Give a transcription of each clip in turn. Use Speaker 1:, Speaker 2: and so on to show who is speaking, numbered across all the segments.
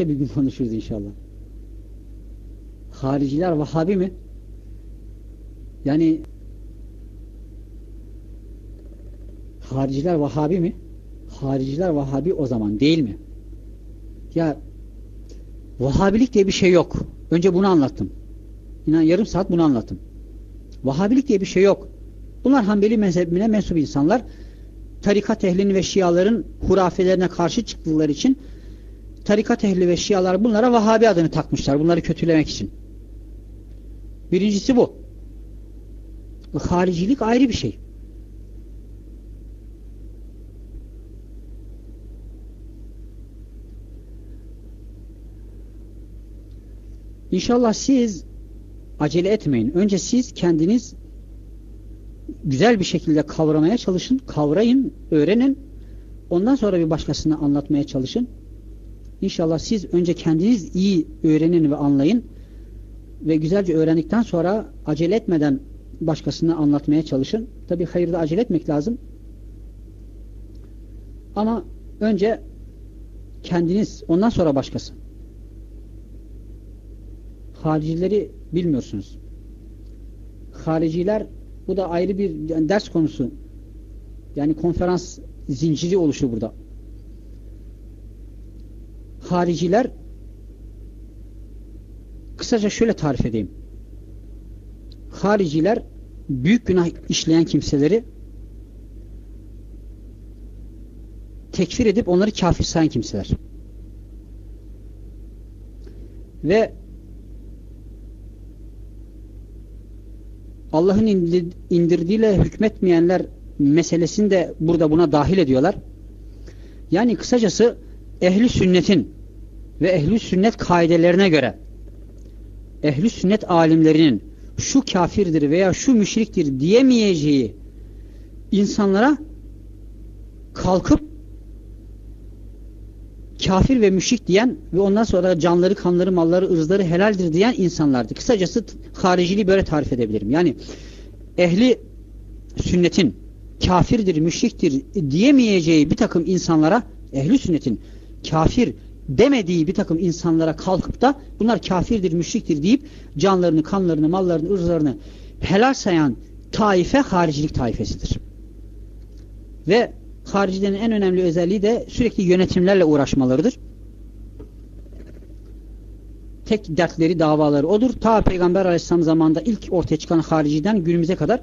Speaker 1: bir gün konuşuruz inşallah. Hariciler Vahabi mi? Yani hariciler Vahabi mi? Hariciler Vahabi o zaman değil mi? Ya Vahabilik diye bir şey yok. Önce bunu anlattım. İnan yarım saat bunu anlattım. Vahabilik diye bir şey yok. Bunlar Hanbeli mezhebine mensup insanlar. Tarikat ehlinin ve şiaların hurafelerine karşı çıktıkları için tarikat ehli ve şialar bunlara Vahabi adını takmışlar. Bunları kötülemek için. Birincisi bu. Haricilik ayrı bir şey. İnşallah siz acele etmeyin. Önce siz kendiniz güzel bir şekilde kavramaya çalışın. Kavrayın, öğrenin. Ondan sonra bir başkasına anlatmaya çalışın. İnşallah siz önce kendiniz iyi öğrenin ve anlayın. Ve güzelce öğrendikten sonra acele etmeden başkasına anlatmaya çalışın. Tabi hayırda acele etmek lazım. Ama önce kendiniz ondan sonra başkası. Haricileri bilmiyorsunuz. Hariciler bu da ayrı bir ders konusu. Yani konferans zinciri oluşu burada. Hariciler kısaca şöyle tarif edeyim. Hariciler büyük günah işleyen kimseleri tekfir edip onları kafir sayan kimseler. Ve Allah'ın indirdiğiyle hükmetmeyenler meselesini de burada buna dahil ediyorlar. Yani kısacası ehli sünnetin ve ehli sünnet kaidelerine göre ehli sünnet alimlerinin şu kafirdir veya şu müşriktir diyemeyeceği insanlara kalkıp kafir ve müşrik diyen ve ondan sonra canları, kanları, malları, ırzları helaldir diyen insanlardı. Kısacası hariciliği böyle tarif edebilirim. Yani ehli sünnetin kafirdir, müşriktir diyemeyeceği bir takım insanlara ehli sünnetin kafir demediği bir takım insanlara kalkıp da bunlar kafirdir, müşriktir deyip canlarını, kanlarını, mallarını, ırzlarını helal sayan taife haricilik taifesidir. Ve haricilerin en önemli özelliği de sürekli yönetimlerle uğraşmalarıdır. Tek dertleri, davaları odur. Ta Peygamber Aleyhisselam zamanında ilk ortaya çıkan hariciden günümüze kadar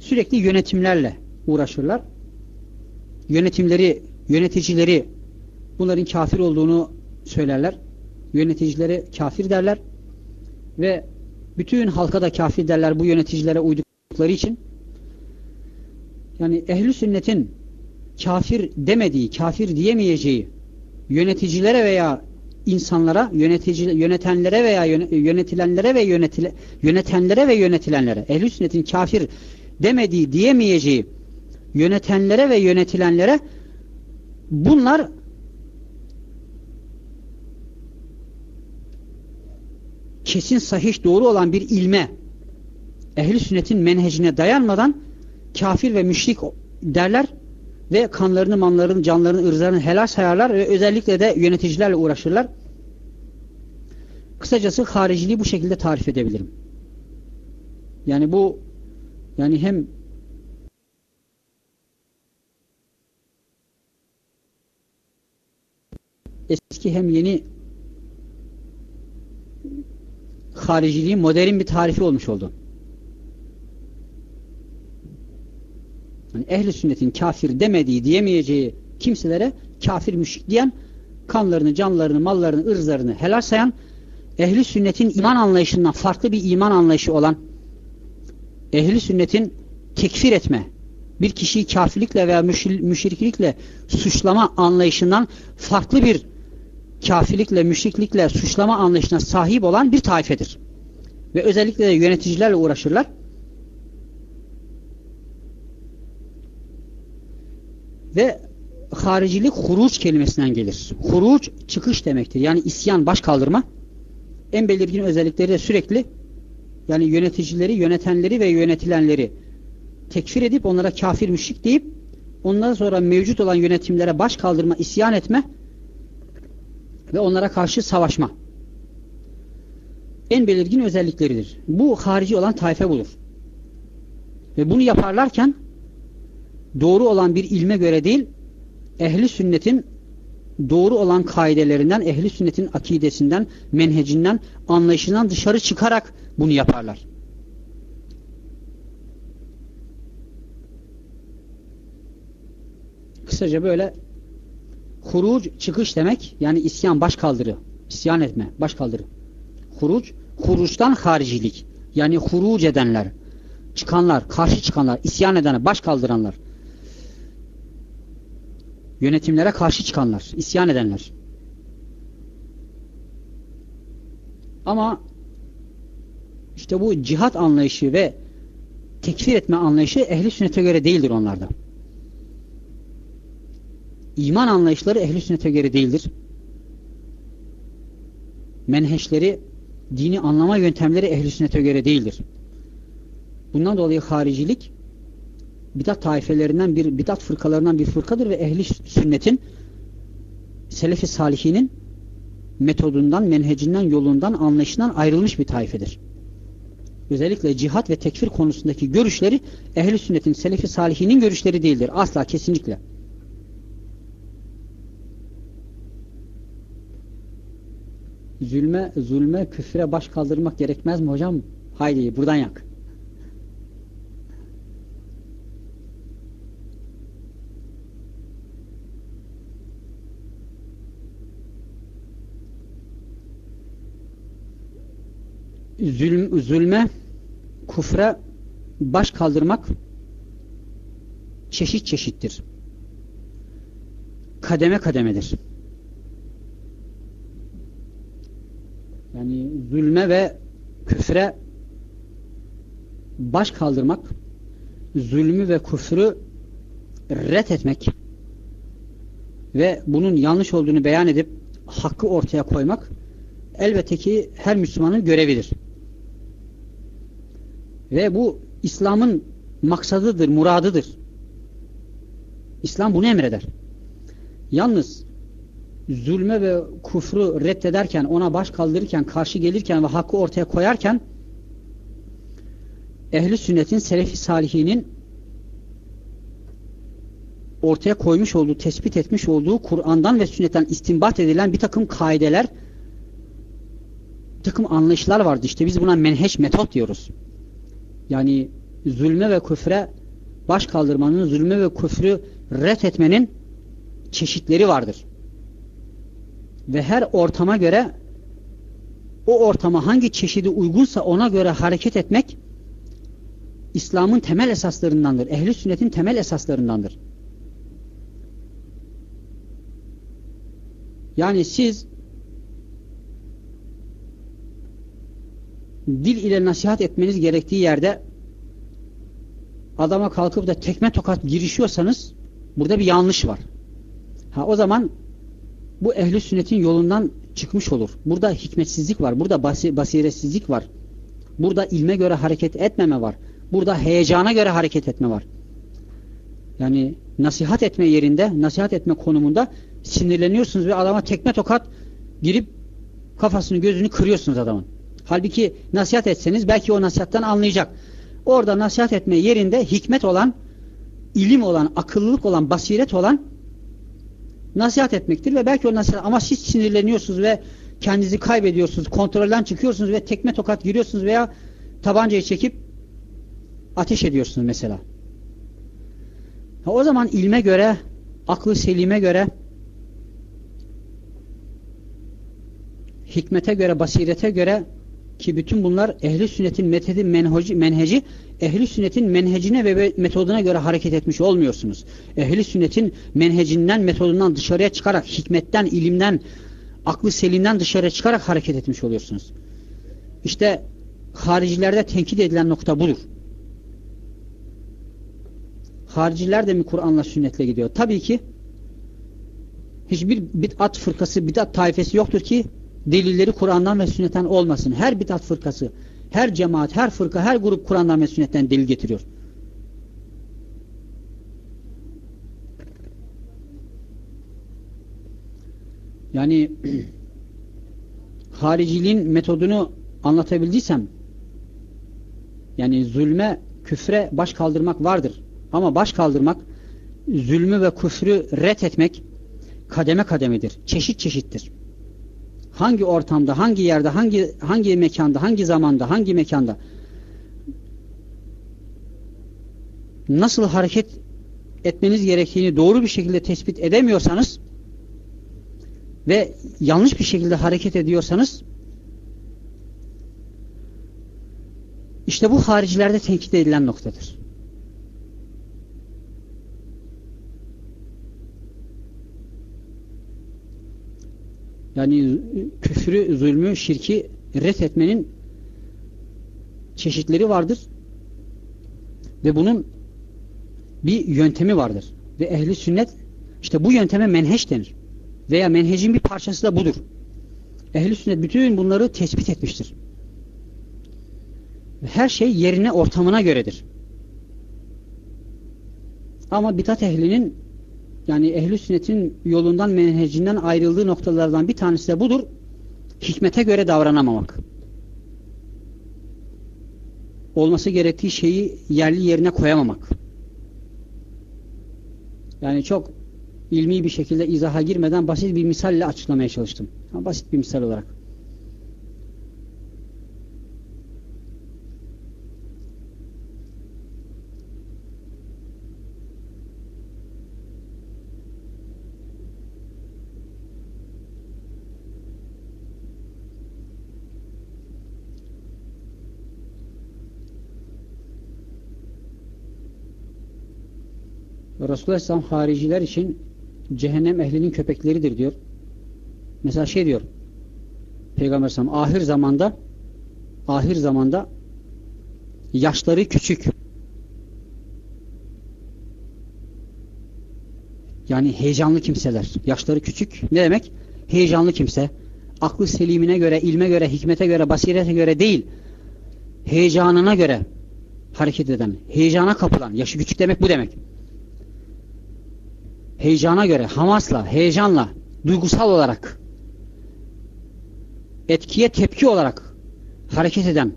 Speaker 1: sürekli yönetimlerle uğraşırlar. Yönetimleri, yöneticileri bunların kafir olduğunu söylerler. Yöneticileri kafir derler. Ve bütün halka da kafir derler bu yöneticilere uydukları için. Yani ehli sünnetin kafir demediği, kafir diyemeyeceği yöneticilere veya insanlara, yönetici, yönetenlere veya yönetilenlere ve yönetile, yönetenlere ve yönetilenlere, ehl sünnetin kafir demediği, diyemeyeceği yönetenlere ve yönetilenlere bunlar kesin sahih doğru olan bir ilme ehli sünnetin menhecine dayanmadan kafir ve müşrik derler ve kanlarını, manlarını, canlarını, ırzlarını helal sayarlar ve özellikle de yöneticilerle uğraşırlar. Kısacası hariciliği bu şekilde tarif edebilirim. Yani bu yani hem eski hem yeni hariciliğin modern bir tarifi olmuş oldu. Yani ehli sünnetin kafir demediği, diyemeyeceği kimselere kafir müşrik diyen, kanlarını, canlarını, mallarını, ırzlarını helal sayan, ehli sünnetin iman anlayışından farklı bir iman anlayışı olan, ehli sünnetin tekfir etme, bir kişiyi kafirlikle veya müşriklikle suçlama anlayışından farklı bir kafirlikle, müşriklikle suçlama anlayışına sahip olan bir taifedir. Ve özellikle de yöneticilerle uğraşırlar. Ve haricilik huruç kelimesinden gelir. Huruç çıkış demektir. Yani isyan, baş kaldırma. En belirgin özellikleri de sürekli yani yöneticileri, yönetenleri ve yönetilenleri tekfir edip onlara kafir müşrik deyip ondan sonra mevcut olan yönetimlere baş kaldırma, isyan etme ve onlara karşı savaşma. En belirgin özellikleridir. Bu harici olan tayfe bulur. Ve bunu yaparlarken doğru olan bir ilme göre değil, ehli sünnetin doğru olan kaidelerinden, ehli sünnetin akidesinden, menhecinden, anlayışından dışarı çıkarak bunu yaparlar. Kısaca böyle huruc çıkış demek yani isyan baş kaldırı. İsyan etme baş kaldırı. Huruc huruçtan haricilik. Yani huruc edenler, çıkanlar, karşı çıkanlar, isyan edenler, baş kaldıranlar. Yönetimlere karşı çıkanlar, isyan edenler. Ama işte bu cihat anlayışı ve tekfir etme anlayışı ehli sünnete göre değildir onlarda. İman anlayışları ehli sünnete göre değildir. Menheşleri, dini anlama yöntemleri ehli sünnete göre değildir. Bundan dolayı haricilik bidat taifelerinden bir bidat fırkalarından bir fırkadır ve ehli sünnetin selefi salihinin metodundan, menhecinden, yolundan, anlayışından ayrılmış bir taifedir. Özellikle cihat ve tekfir konusundaki görüşleri ehli sünnetin selefi salihinin görüşleri değildir. Asla kesinlikle. Zulme, zulme, küfre baş kaldırmak gerekmez mi hocam? Haydi buradan yak. Zulm, zulme, kufre baş kaldırmak çeşit çeşittir. Kademe kademedir. yani zulme ve küfre baş kaldırmak, zulmü ve küfrü ret etmek ve bunun yanlış olduğunu beyan edip hakkı ortaya koymak elbette ki her Müslümanın görevidir. Ve bu İslam'ın maksadıdır, muradıdır. İslam bunu emreder. Yalnız zulme ve kufru reddederken, ona baş kaldırırken, karşı gelirken ve hakkı ortaya koyarken ehli sünnetin, selefi salihinin ortaya koymuş olduğu, tespit etmiş olduğu Kur'an'dan ve sünnetten istinbat edilen bir takım kaideler, bir takım anlayışlar vardı. İşte biz buna menheş metot diyoruz. Yani zulme ve küfre baş kaldırmanın, zulme ve küfrü red etmenin çeşitleri vardır ve her ortama göre o ortama hangi çeşidi uygunsa ona göre hareket etmek İslam'ın temel esaslarındandır. Ehli sünnetin temel esaslarındandır. Yani siz dil ile nasihat etmeniz gerektiği yerde adama kalkıp da tekme tokat girişiyorsanız burada bir yanlış var. Ha o zaman bu ehli sünnetin yolundan çıkmış olur. Burada hikmetsizlik var. Burada basi basiretsizlik var. Burada ilme göre hareket etmeme var. Burada heyecana göre hareket etme var. Yani nasihat etme yerinde, nasihat etme konumunda sinirleniyorsunuz ve adama tekme tokat girip kafasını gözünü kırıyorsunuz adamın. Halbuki nasihat etseniz belki o nasihattan anlayacak. Orada nasihat etme yerinde hikmet olan, ilim olan, akıllılık olan, basiret olan nasihat etmektir ve belki o nasihat ama siz sinirleniyorsunuz ve kendinizi kaybediyorsunuz, kontrolden çıkıyorsunuz ve tekme tokat giriyorsunuz veya tabancayı çekip ateş ediyorsunuz mesela. Ha, o zaman ilme göre, aklı selime göre, hikmete göre, basirete göre ki bütün bunlar ehli sünnetin metodi, menheci, menheci ehli sünnetin menhecine ve metoduna göre hareket etmiş olmuyorsunuz. Ehli sünnetin menhecinden, metodundan dışarıya çıkarak, hikmetten, ilimden, aklı selimden dışarıya çıkarak hareket etmiş oluyorsunuz. İşte haricilerde tenkit edilen nokta budur. Hariciler de mi Kur'an'la sünnetle gidiyor? Tabii ki hiçbir bid'at fırkası, bid'at taifesi yoktur ki delilleri Kur'an'dan ve sünnetten olmasın. Her bid'at fırkası, her cemaat, her fırka, her grup Kur'an'dan ve sünnetten delil getiriyor. Yani hariciliğin metodunu anlatabildiysem yani zulme, küfre baş kaldırmak vardır. Ama baş kaldırmak zulmü ve küfrü ret etmek kademe kademedir. Çeşit çeşittir. Hangi ortamda, hangi yerde, hangi hangi mekanda, hangi zamanda, hangi mekanda nasıl hareket etmeniz gerektiğini doğru bir şekilde tespit edemiyorsanız ve yanlış bir şekilde hareket ediyorsanız işte bu haricilerde tenkit edilen noktadır. Yani küfrü, zulmü, şirki ret etmenin çeşitleri vardır. Ve bunun bir yöntemi vardır. Ve ehli sünnet işte bu yönteme menheş denir. Veya menhecin bir parçası da budur. Ehli sünnet bütün bunları tespit etmiştir. Her şey yerine ortamına göredir. Ama bitat ehlinin yani ehli sünnetin yolundan menhecinden ayrıldığı noktalardan bir tanesi de budur. Hikmete göre davranamamak. Olması gerektiği şeyi yerli yerine koyamamak. Yani çok ilmi bir şekilde izaha girmeden basit bir misalle açıklamaya çalıştım. basit bir misal olarak. Resulullah Aleyhisselam hariciler için cehennem ehlinin köpekleridir diyor. Mesela şey diyor Peygamber Aleyhisselam ahir zamanda ahir zamanda yaşları küçük. Yani heyecanlı kimseler. Yaşları küçük. Ne demek? Heyecanlı kimse. Aklı selimine göre, ilme göre, hikmete göre, basirete göre değil heyecanına göre hareket eden, heyecana kapılan, yaşı küçük demek bu demek heyecana göre, hamasla, heyecanla, duygusal olarak etkiye tepki olarak hareket eden,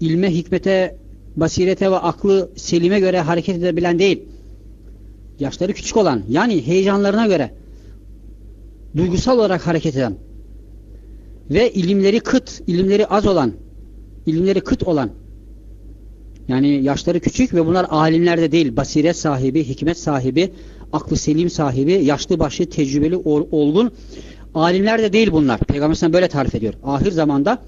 Speaker 1: ilme, hikmete, basirete ve aklı selime göre hareket edebilen değil, yaşları küçük olan, yani heyecanlarına göre duygusal olarak hareket eden ve ilimleri kıt, ilimleri az olan, ilimleri kıt olan, yani yaşları küçük ve bunlar alimlerde değil, basiret sahibi, hikmet sahibi, aklı selim sahibi, yaşlı başı, tecrübeli, olgun alimler de değil bunlar. Peygamber sen böyle tarif ediyor. Ahir zamanda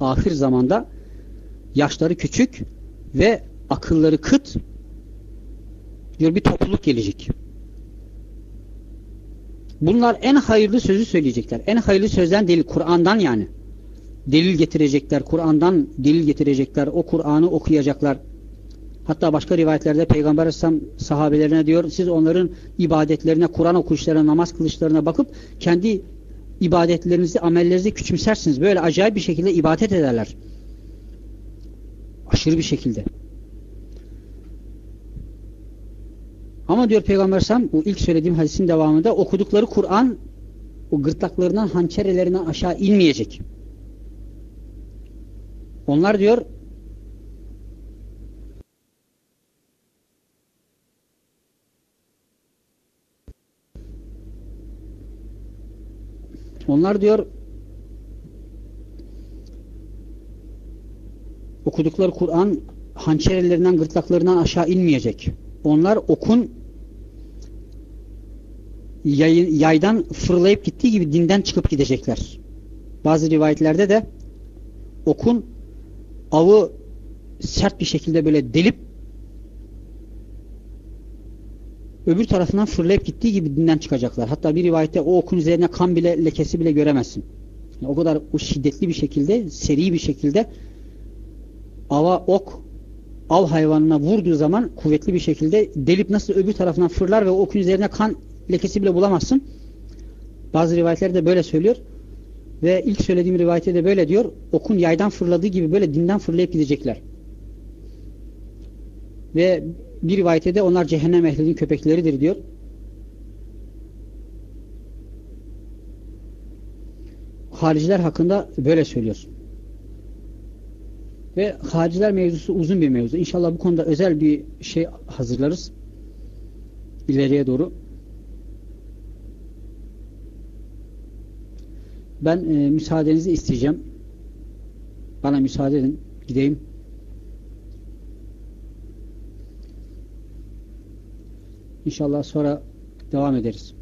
Speaker 1: ahir zamanda yaşları küçük ve akılları kıt diyor bir topluluk gelecek. Bunlar en hayırlı sözü söyleyecekler. En hayırlı sözden değil, Kur'an'dan yani. Delil getirecekler, Kur'an'dan delil getirecekler, o Kur'an'ı okuyacaklar. Hatta başka rivayetlerde Peygamber Aleyhisselam sahabelerine diyor siz onların ibadetlerine, Kur'an okuyuşlarına, namaz kılışlarına bakıp kendi ibadetlerinizi, amellerinizi küçümsersiniz. Böyle acayip bir şekilde ibadet ederler. Aşırı bir şekilde. Ama diyor Peygamber Aleyhisselam bu ilk söylediğim hadisin devamında okudukları Kur'an o gırtlaklarından hançerelerinden aşağı inmeyecek. Onlar diyor Onlar diyor okudukları Kur'an hançerlerinden gırtlaklarından aşağı inmeyecek. Onlar okun yay, yaydan fırlayıp gittiği gibi dinden çıkıp gidecekler. Bazı rivayetlerde de okun avı sert bir şekilde böyle delip öbür tarafından fırlayıp gittiği gibi dinden çıkacaklar. Hatta bir rivayette o okun üzerine kan bile lekesi bile göremezsin. Yani o kadar o şiddetli bir şekilde, seri bir şekilde ava ok av hayvanına vurduğu zaman kuvvetli bir şekilde delip nasıl öbür tarafından fırlar ve o okun üzerine kan lekesi bile bulamazsın. Bazı rivayetler de böyle söylüyor. Ve ilk söylediğim rivayette de böyle diyor. Okun yaydan fırladığı gibi böyle dinden fırlayıp gidecekler. Ve bir rivayette de onlar cehennem ehlinin köpekleridir diyor. hariciler hakkında böyle söylüyorsun. Ve hariciler mevzusu uzun bir mevzu. İnşallah bu konuda özel bir şey hazırlarız. İleriye doğru. Ben e, müsaadenizi isteyeceğim. Bana müsaade edin. Gideyim. İnşallah sonra devam ederiz.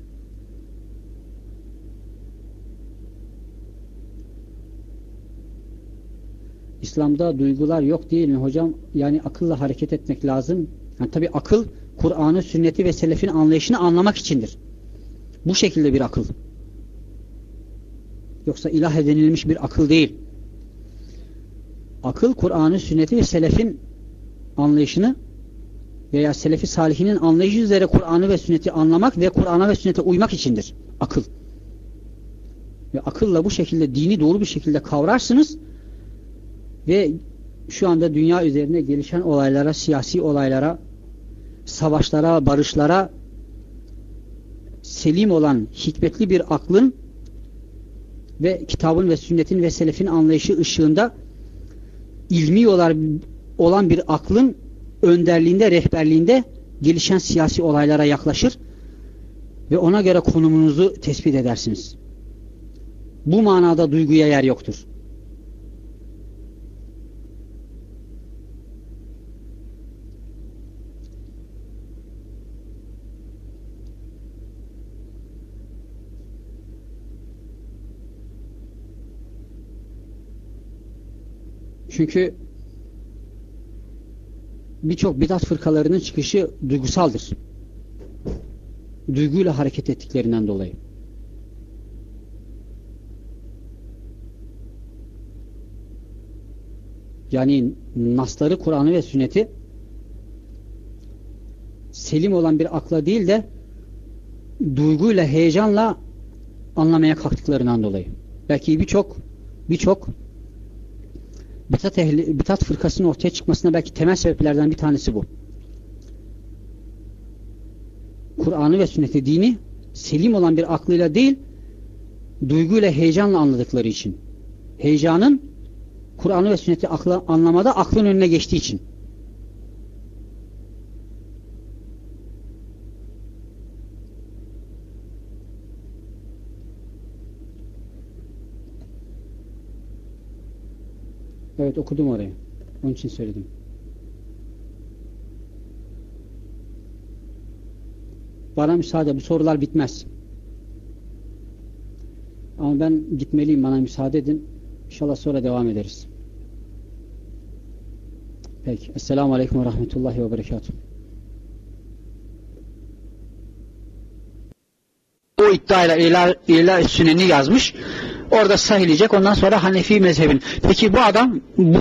Speaker 1: İslam'da duygular yok değil mi hocam? Yani akılla hareket etmek lazım. Yani tabi akıl Kur'an'ı, sünneti ve selefin anlayışını anlamak içindir. Bu şekilde bir akıl. Yoksa ilah edinilmiş bir akıl değil. Akıl Kur'an'ı, sünneti ve selefin anlayışını veya selefi salihinin anlayışı üzere Kur'an'ı ve sünneti anlamak ve Kur'an'a ve sünnete uymak içindir. Akıl. Ve akılla bu şekilde dini doğru bir şekilde kavrarsınız ve şu anda dünya üzerinde gelişen olaylara, siyasi olaylara, savaşlara, barışlara selim olan hikmetli bir aklın ve kitabın ve sünnetin ve selefin anlayışı ışığında ilmi olan bir aklın önderliğinde, rehberliğinde gelişen siyasi olaylara yaklaşır ve ona göre konumunuzu tespit edersiniz. Bu manada duyguya yer yoktur. Çünkü birçok bidat fırkalarının çıkışı duygusaldır. Duyguyla hareket ettiklerinden dolayı. Yani nasları, Kur'an'ı ve sünneti selim olan bir akla değil de duyguyla, heyecanla anlamaya kalktıklarından dolayı. Belki birçok birçok bitat, ehli, bitat fırkasının ortaya çıkmasına belki temel sebeplerden bir tanesi bu. Kur'an'ı ve sünneti dini selim olan bir aklıyla değil duyguyla heyecanla anladıkları için. Heyecanın Kur'an'ı ve sünneti akla, anlamada aklın önüne geçtiği için. Evet okudum orayı. Onun için söyledim. Bana müsaade bu sorular bitmez. Ama ben gitmeliyim bana müsaade edin. İnşallah sonra devam ederiz. Peki. Esselamu Aleyküm ve Rahmetullahi ve Berekatuhu. O iddiayla İlah, İlah Sünen'i yazmış. Orada sahilecek. Ondan sonra Hanefi mezhebin. Peki bu adam bu,